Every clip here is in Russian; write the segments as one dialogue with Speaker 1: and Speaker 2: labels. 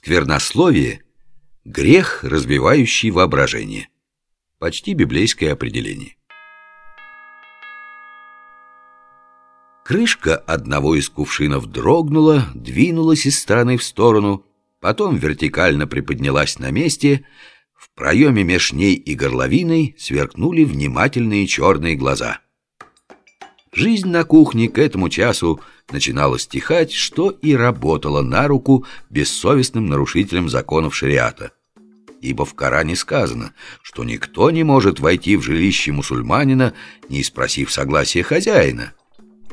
Speaker 1: Сквернословие — грех, разбивающий воображение. Почти библейское определение. Крышка одного из кувшинов дрогнула, двинулась из стороны в сторону, потом вертикально приподнялась на месте. В проеме меж ней и горловиной сверкнули внимательные черные глаза. Жизнь на кухне к этому часу начинала стихать, что и работало на руку бессовестным нарушителям законов шариата. Ибо в Коране сказано, что никто не может войти в жилище мусульманина, не спросив согласия хозяина.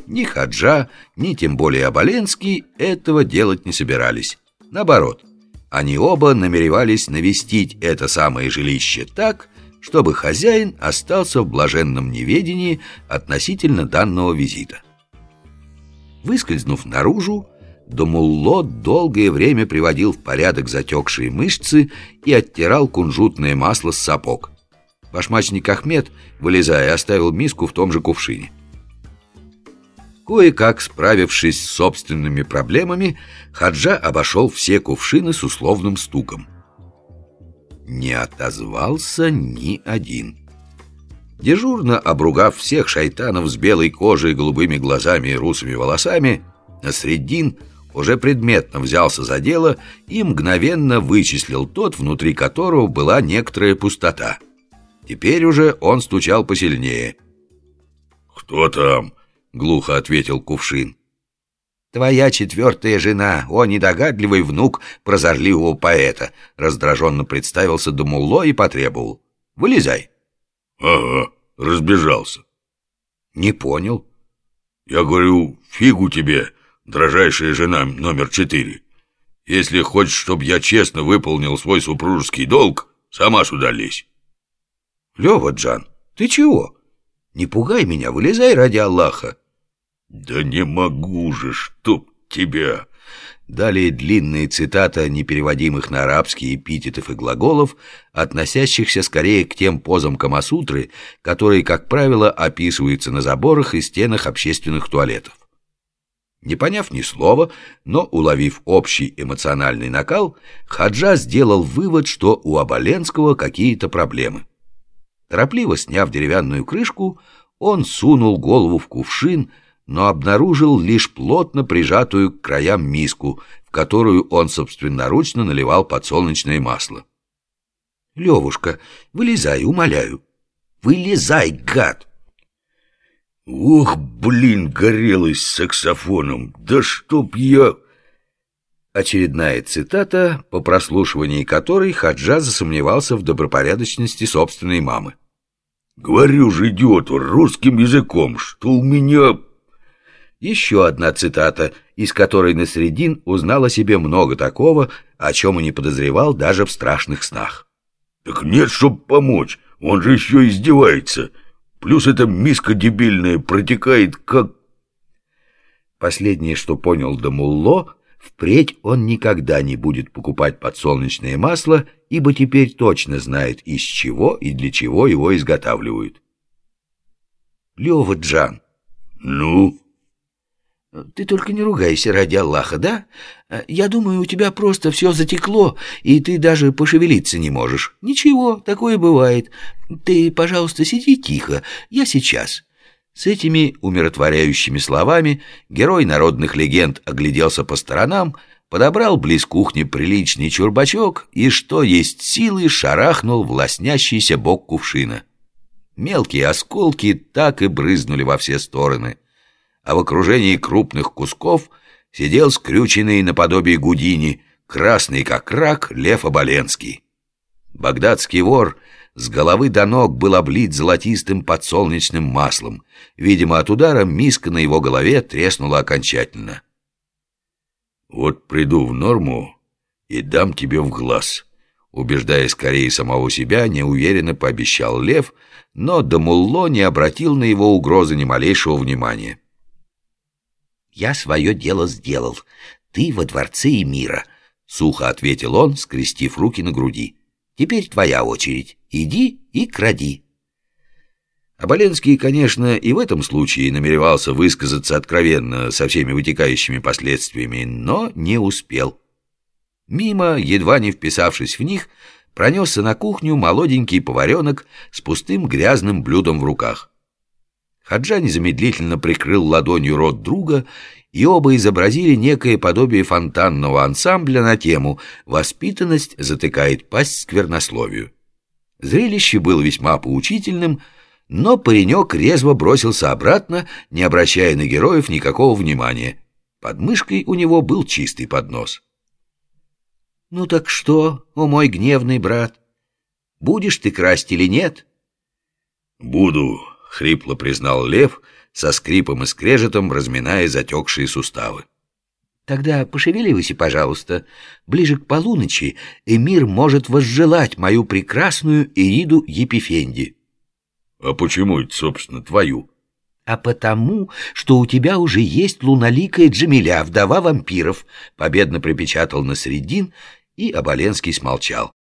Speaker 1: Ни Хаджа, ни тем более Абаленский этого делать не собирались. Наоборот, они оба намеревались навестить это самое жилище так, чтобы хозяин остался в блаженном неведении относительно данного визита. Выскользнув наружу, Домулло долгое время приводил в порядок затекшие мышцы и оттирал кунжутное масло с сапог. Башмачник Ахмед, вылезая, оставил миску в том же кувшине. Кое-как справившись с собственными проблемами, Хаджа обошел все кувшины с условным стуком. Не отозвался ни один. Дежурно обругав всех шайтанов с белой кожей, голубыми глазами и русыми волосами, Насреддин уже предметно взялся за дело и мгновенно вычислил тот, внутри которого была некоторая пустота. Теперь уже он стучал посильнее.
Speaker 2: «Кто там?»
Speaker 1: глухо ответил Кувшин. «Твоя четвертая жена, о недогадливый внук прозорливого поэта», раздраженно представился Думулло и потребовал. «Вылезай».
Speaker 2: «Ага, разбежался».
Speaker 1: «Не понял».
Speaker 2: «Я говорю, фигу тебе, дрожайшая жена номер четыре. Если хочешь, чтобы я честно выполнил свой супружеский долг, сама сюда лезь».
Speaker 1: «Лёва, Джан, ты чего? Не пугай меня, вылезай ради Аллаха».
Speaker 2: «Да не могу же, чтоб тебя!»
Speaker 1: Далее длинная цитата непереводимых на арабский эпитетов и глаголов, относящихся скорее к тем позам Камасутры, которые, как правило, описываются на заборах и стенах общественных туалетов. Не поняв ни слова, но уловив общий эмоциональный накал, Хаджа сделал вывод, что у Абаленского какие-то проблемы. Торопливо сняв деревянную крышку, он сунул голову в кувшин, но обнаружил лишь плотно прижатую к краям миску, в которую он собственноручно наливал подсолнечное масло. «Левушка, вылезай, умоляю!» «Вылезай, гад!»
Speaker 2: «Ох, блин, горелый с саксофоном! Да чтоб я...»
Speaker 1: Очередная цитата, по прослушивании которой Хаджа засомневался в добропорядочности собственной мамы.
Speaker 2: «Говорю же идиоту русским языком, что у меня
Speaker 1: еще одна цитата, из которой Насредин узнал о себе много такого, о чем и не подозревал даже в страшных снах.
Speaker 2: «Так нет, чтоб помочь, он же еще издевается. Плюс эта миска дебильная протекает как...»
Speaker 1: Последнее, что понял Дамулло, впредь он никогда не будет покупать подсолнечное масло, ибо теперь точно знает, из чего и для чего его изготавливают. «Лева Джан».
Speaker 2: «Ну?»
Speaker 1: Ты только не ругайся ради Аллаха, да? Я думаю, у тебя просто все затекло, и ты даже пошевелиться не можешь. Ничего, такое бывает. Ты, пожалуйста, сиди тихо, я сейчас». С этими умиротворяющими словами герой народных легенд огляделся по сторонам, подобрал близ кухни приличный чурбачок и, что есть силы, шарахнул в лоснящийся бок кувшина. Мелкие осколки так и брызнули во все стороны а в окружении крупных кусков сидел скрюченный наподобие Гудини, красный как рак Лев Оболенский. Багдадский вор с головы до ног был облит золотистым подсолнечным маслом. Видимо, от удара миска на его голове треснула окончательно.
Speaker 2: «Вот приду в норму и дам тебе в глаз», убеждая скорее самого себя, неуверенно пообещал Лев, но Дамулло не обратил на его угрозы ни малейшего внимания.
Speaker 1: «Я свое дело сделал. Ты во дворце и мира», — сухо ответил он, скрестив руки на груди. «Теперь твоя очередь. Иди и кради». Оболенский, конечно, и в этом случае намеревался высказаться откровенно со всеми вытекающими последствиями, но не успел.
Speaker 2: Мимо, едва не вписавшись в них, пронесся на кухню молоденький поваренок с пустым грязным блюдом в руках. Хаджа незамедлительно прикрыл ладонью рот друга, и оба изобразили некое подобие фонтанного ансамбля на тему «Воспитанность затыкает пасть сквернословию». Зрелище было весьма поучительным, но паренек резво бросился обратно, не обращая на героев никакого внимания. Под мышкой у него был чистый поднос.
Speaker 1: «Ну так что, о мой гневный брат, будешь ты красть или нет?»
Speaker 2: «Буду», — хрипло признал Лев, со скрипом и скрежетом разминая затекшие суставы.
Speaker 1: «Тогда пошевеливайся, пожалуйста. Ближе к полуночи Эмир может возжелать мою прекрасную Ириду Епифенди».
Speaker 2: «А почему это, собственно, твою?»
Speaker 1: «А потому, что у тебя уже есть луналикая Джамиля, вдова вампиров», — победно припечатал Насреддин, и Оболенский смолчал.